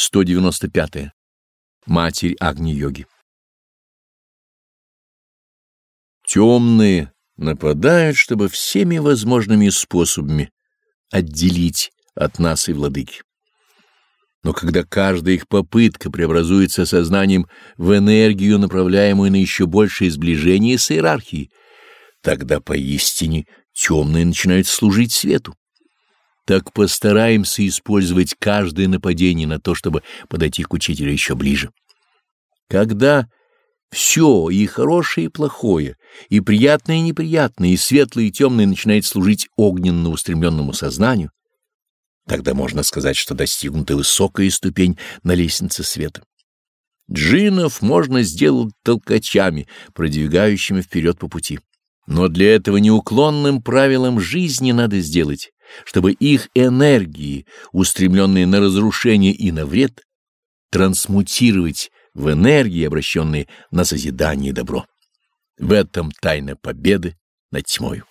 195. -е. Матерь Агни-йоги. Темные нападают, чтобы всеми возможными способами отделить от нас и владыки. Но когда каждая их попытка преобразуется сознанием в энергию, направляемую на еще большее сближение с иерархией, тогда поистине темные начинают служить свету. Так постараемся использовать каждое нападение на то, чтобы подойти к учителю еще ближе. Когда все, и хорошее, и плохое, и приятное, и неприятное, и светлое, и темное начинает служить огненно устремленному сознанию, тогда можно сказать, что достигнута высокая ступень на лестнице света. Джинов можно сделать толкачами, продвигающими вперед по пути. Но для этого неуклонным правилом жизни надо сделать, чтобы их энергии, устремленные на разрушение и на вред, трансмутировать в энергии, обращенные на созидание и добро. В этом тайна победы над тьмою.